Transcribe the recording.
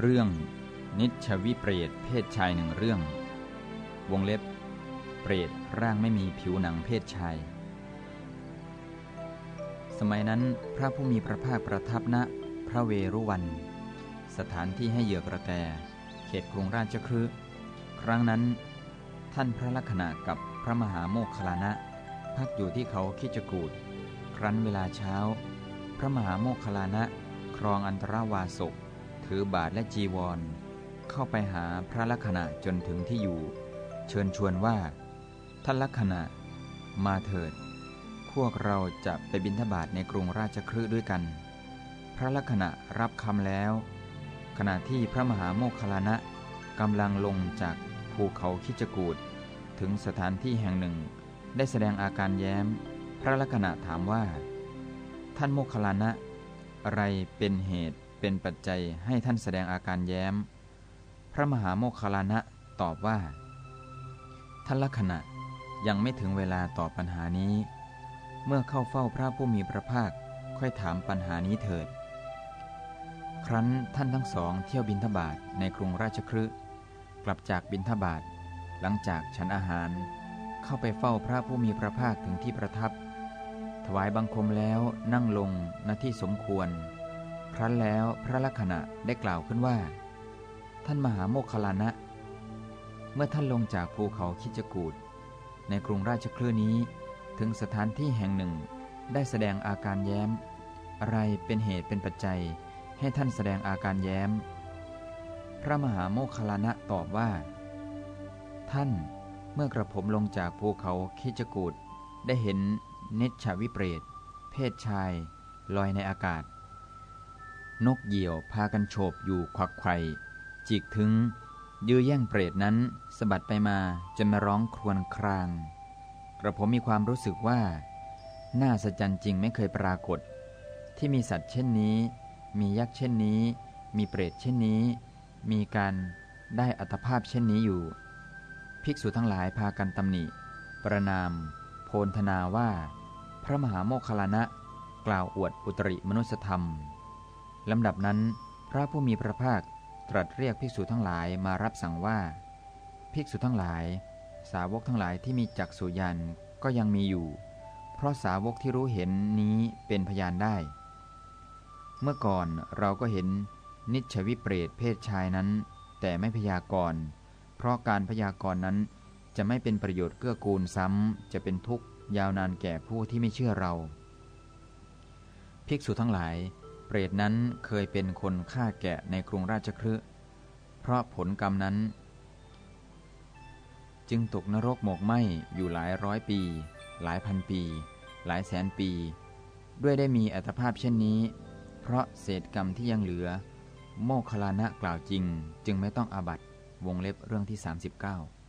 เรื่อง นิชวิเปรตเพศชายหนึ่งเรื่อง วงเล็บ เปรตร่างไม่มีผิวหนังเพศชาย สมัยนั้นพระผู้มีพระภาคประทับณพระเวรุวัน สถานที่ให้เหยื่อกระแต เขตกรุงราชคฤห์ครั้งนั้น ท่านพระลักษณะกับพระมหาโมคคลานะ พักอยู่ที่เขาคิจกูดครั้นเวลาเช้า พระมหาโมคคลานะ ครองอันตรวาสก ถือบาทและจีวร เข้าไปหาพระลักษณะจนถึงที่อยู่ เชิญชวนว่า ท่านลักษณะ มาเถิด พวกเราจะไปบิณฑบาตในกรุงราชคฤห์ด้วยกัน พระลักษณะรับคำแล้ว ขณะที่พระมหาโมคคลานะกำลังลงจากภูเขาคิจกูดถึงสถานที่แห่งหนึ่ง ได้แสดงอาการแย้ม พระลักษณะถามว่า ท่านโมคคลานะ อะไรเป็นเหตุ เป็นปัจจัยให้ท่านแสดงอาการแย้ม พระมหาโมคคลานะตอบว่า ท่านลักษณะยังไม่ถึงเวลาตอบปัญหานี้ เมื่อเข้าเฝ้าพระผู้มีพระภาคค่อยถามปัญหานี้เถิด ครั้นท่านทั้งสองเที่ยวบินทบาทในกรุงราชคฤห์กลับจากบินทบาทหลังจากฉันอาหาร เข้าไปเฝ้าพระผู้มีพระภาคถึงที่ประทับ ถวายบังคมแล้วนั่งลงณที่สมควร รั้นแล้วพระลักษณะได้กล่าวขึ้นว่า ท่านมหาโมคคลานะ เมื่อท่านลงจากภูเขาคิจกูดในกรุงราชคลื่นี้ ถึงสถานที่แห่งหนึ่งได้แสดงอาการแย้ม อะไรเป็นเหตุเป็นปัจจัยให้ท่านแสดงอาการแย้ม พระมหาโมคคลานะตอบว่า ท่านเมื่อกระผมลงจากภูเขาคิจกูดได้เห็นเนชชาวิเปรตเพศชาย ลอยในอากาศ นกเหยี่ยวพากันโฉบอยู่ควักไข่จิกถึง ยื้อแย่งเปรตนั้นสะบัดไปมาจนมาร้องครวญคราง กระผมมีความรู้สึกว่า น่าสะใจจริงไม่เคยปรากฏ ที่มีสัตว์เช่นนี้ มียักษ์เช่นนี้ มีเปรตเช่นนี้ มีการได้อัตภาพเช่นนี้อยู่ ภิกษุทั้งหลายพากันตำหนิ ประนาม โพลธนาว่า พระมหาโมคคลานะกล่าวอวดอุตริมนุสธรรม ลำดับนั้น พระผู้มีพระภาคตรัสเรียกภิกษุทั้งหลายมารับสั่งว่า ภิกษุทั้งหลาย สาวกทั้งหลายที่มีจักษุญาณก็ยังมีอยู่ เพราะสาวกที่รู้เห็นนี้เป็นพยานได้ เมื่อก่อนเราก็เห็นนิชวิเปรตเพศชายนั้น แต่ไม่พยากรณ์เพราะการพยากรณ์นั้นจะไม่เป็นประโยชน์เกื้อกูลซ้ำ จะเป็นทุกข์ยาวนานแก่ผู้ที่ไม่เชื่อเรา ภิกษุทั้งหลาย เปรตนั้นเคยเป็นคนฆ่าแกะในกรุงราชคฤห์เพราะผลกรรมนั้น จึงตกนรกหมกไหมอยู่หลายร้อยปี หลายพันปี หลายแสนปี ด้วยได้มีอัตภาพเช่นนี้ เพราะเศษกรรมที่ยังเหลือ โมคคลานะกล่าวจริง จึงไม่ต้องอาบัตวงเล็บเรื่องที่ 39